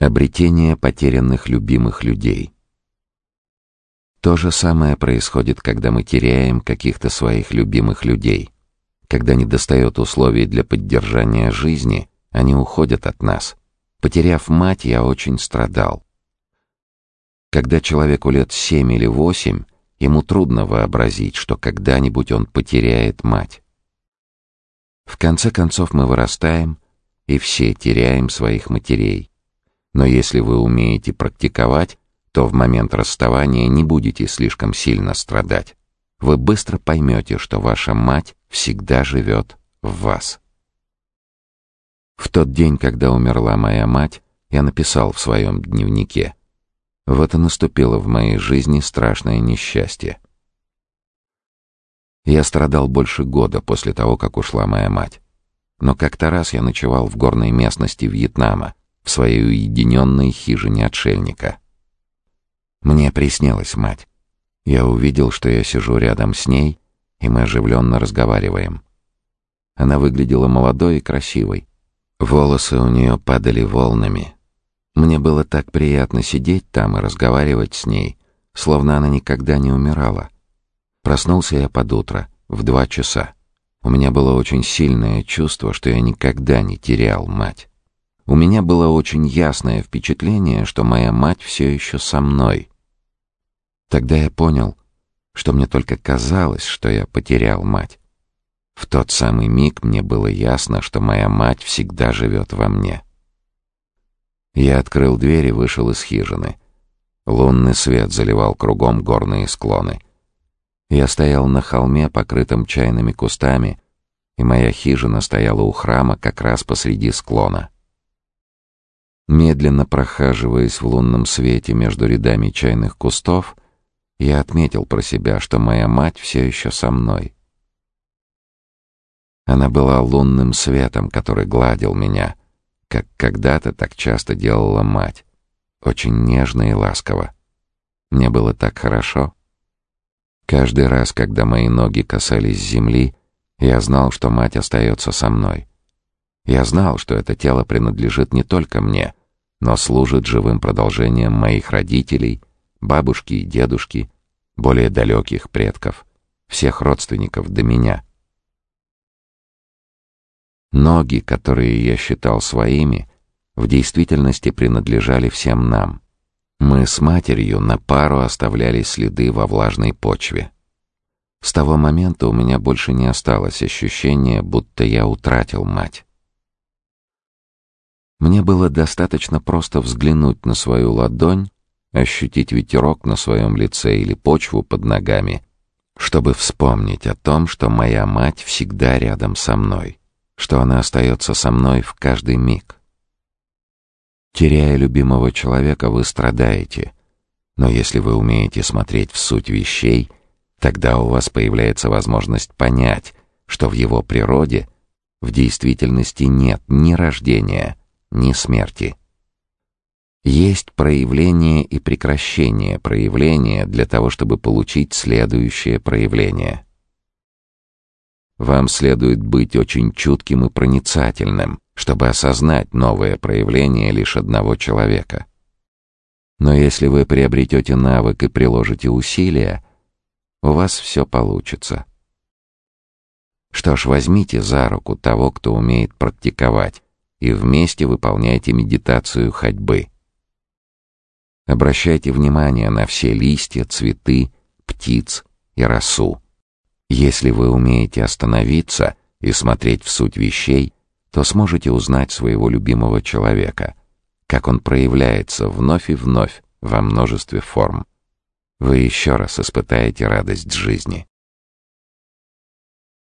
Обретение потерянных любимых людей. То же самое происходит, когда мы теряем каких-то своих любимых людей. Когда недостает условий для поддержания жизни, они уходят от нас. Потеряв мать, я очень страдал. Когда человеку лет семь или восемь, ему трудно вообразить, что когда-нибудь он потеряет мать. В конце концов мы вырастаем, и все теряем своих матерей. Но если вы умеете практиковать, то в момент расставания не будете слишком сильно страдать. Вы быстро поймете, что ваша мать всегда живет в вас. В тот день, когда умерла моя мать, я написал в своем дневнике. Вот и наступило в моей жизни страшное несчастье. Я страдал больше года после того, как ушла моя мать. Но как-то раз я ночевал в горной местности Вьетнама, в своей уединенной хижине отшельника. Мне приснилась мать. Я увидел, что я сижу рядом с ней, и мы оживленно разговариваем. Она выглядела молодой и красивой. Волосы у нее падали волнами. Мне было так приятно сидеть там и разговаривать с ней, словно она никогда не умирала. Проснулся я под утро, в два часа. У меня было очень сильное чувство, что я никогда не терял мать. У меня было очень ясное впечатление, что моя мать все еще со мной. Тогда я понял, что мне только казалось, что я потерял мать. В тот самый миг мне было ясно, что моя мать всегда живет во мне. Я открыл дверь и вышел из хижины. Лунный свет заливал кругом горные склоны. Я стоял на холме, покрытом чайными кустами, и моя хижина стояла у храма как раз посреди склона. Медленно прохаживаясь в лунном свете между рядами чайных кустов, я отметил про себя, что моя мать все еще со мной. Она была лунным светом, который гладил меня, как когда-то так часто делала мать, очень нежно и ласково. Мне было так хорошо. Каждый раз, когда мои ноги касались земли, я знал, что мать остается со мной. Я знал, что это тело принадлежит не только мне, но служит живым продолжением моих родителей, бабушки и дедушки, более далеких предков, всех родственников до меня. Ноги, которые я считал своими, в действительности принадлежали всем нам. Мы с матерью на пару оставляли следы во влажной почве. С того момента у меня больше не осталось ощущения, будто я утратил мать. Мне было достаточно просто взглянуть на свою ладонь, ощутить ветерок на своем лице или почву под ногами, чтобы вспомнить о том, что моя мать всегда рядом со мной, что она остается со мной в каждый миг. Теряя любимого человека, вы страдаете, но если вы умеете смотреть в суть вещей, тогда у вас появляется возможность понять, что в его природе в действительности нет ни рождения, ни смерти. Есть проявление и прекращение проявления для того, чтобы получить следующее проявление. Вам следует быть очень чутким и проницательным, чтобы осознать новое проявление лишь одного человека. Но если вы приобретете навык и приложите усилия, у вас все получится. Что ж, возьмите за руку того, кто умеет практиковать, и вместе выполняйте медитацию ходьбы. Обращайте внимание на все листья, цветы, птиц и росу. Если вы умеете остановиться и смотреть в суть вещей, то сможете узнать своего любимого человека, как он проявляется вновь и вновь во множестве форм. Вы еще раз испытаете радость жизни.